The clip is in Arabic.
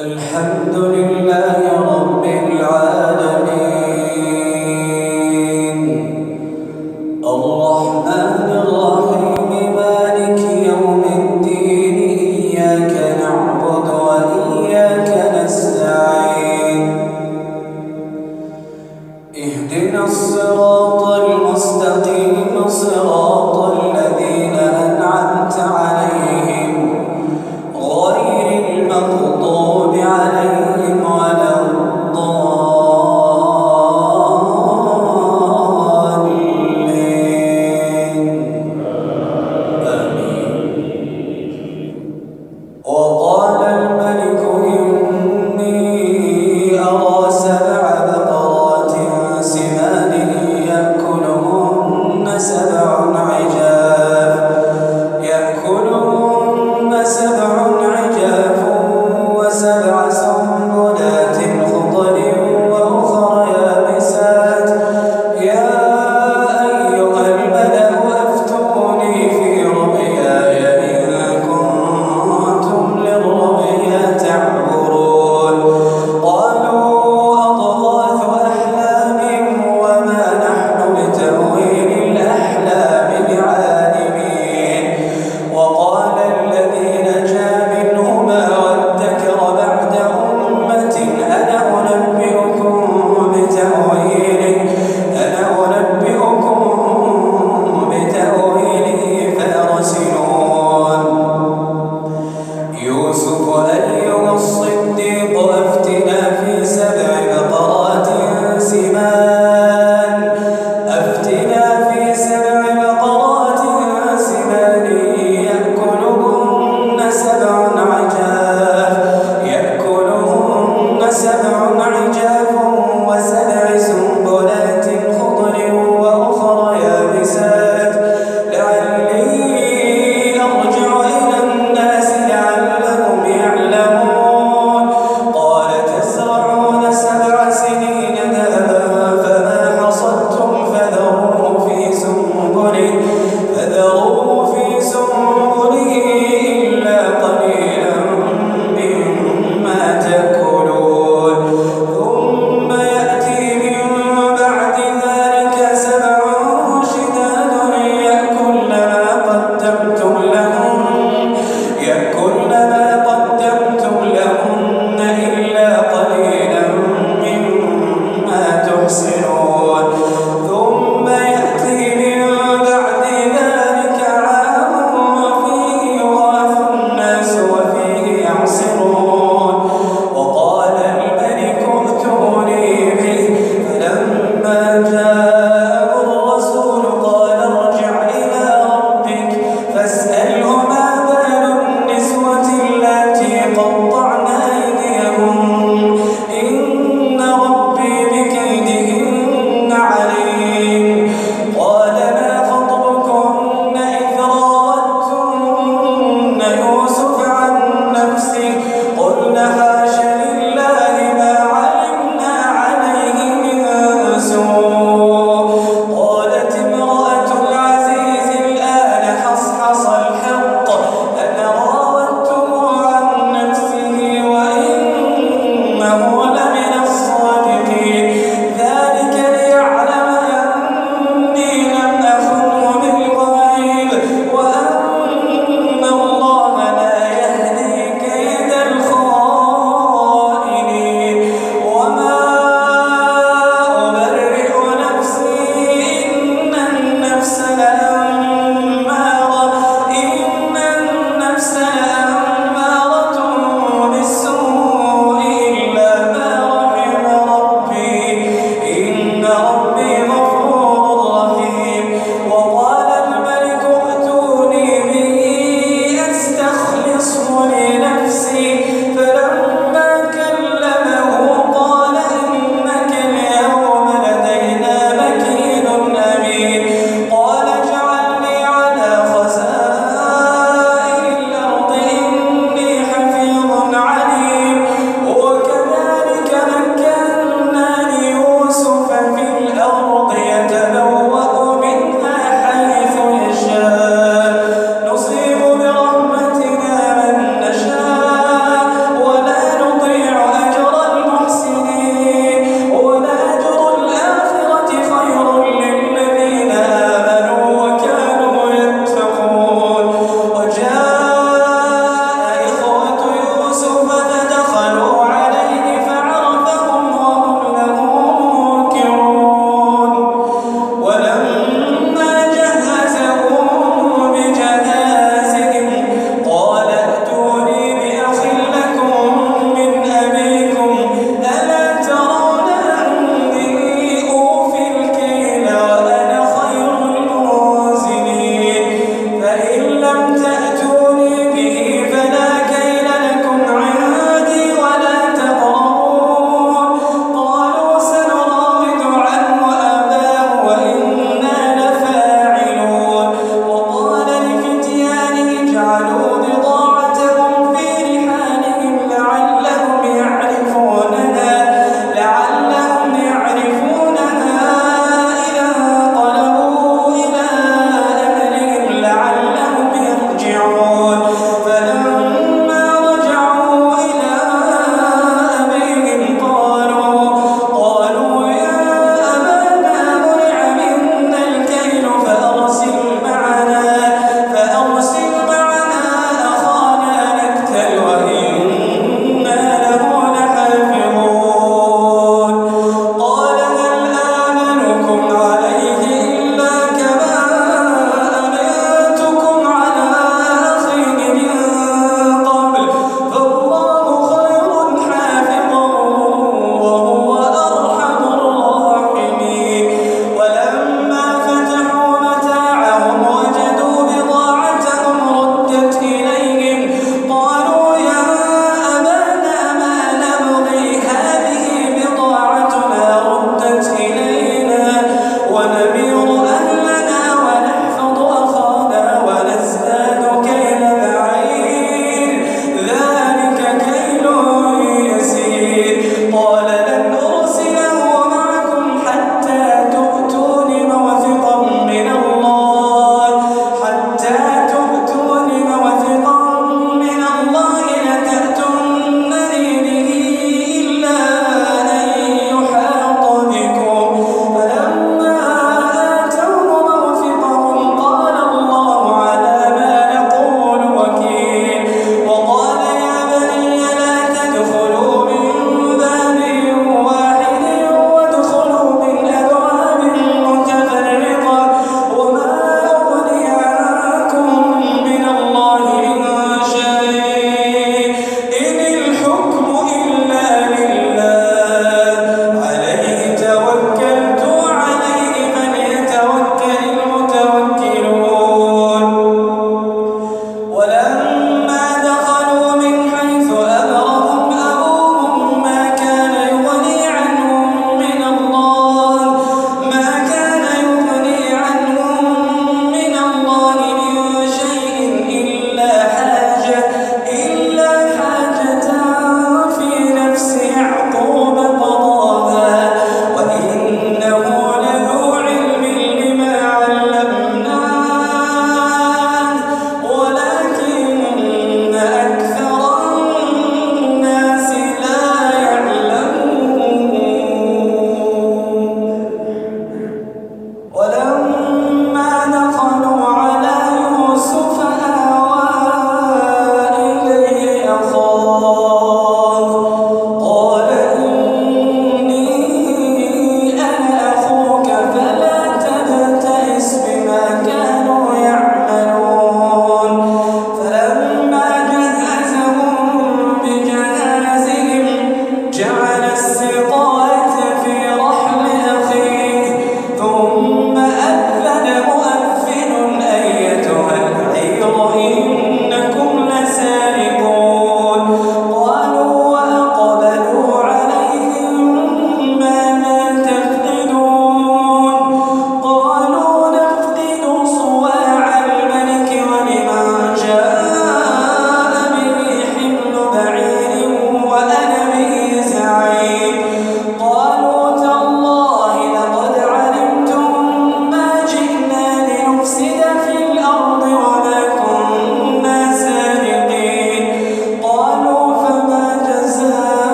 الحمد لله رب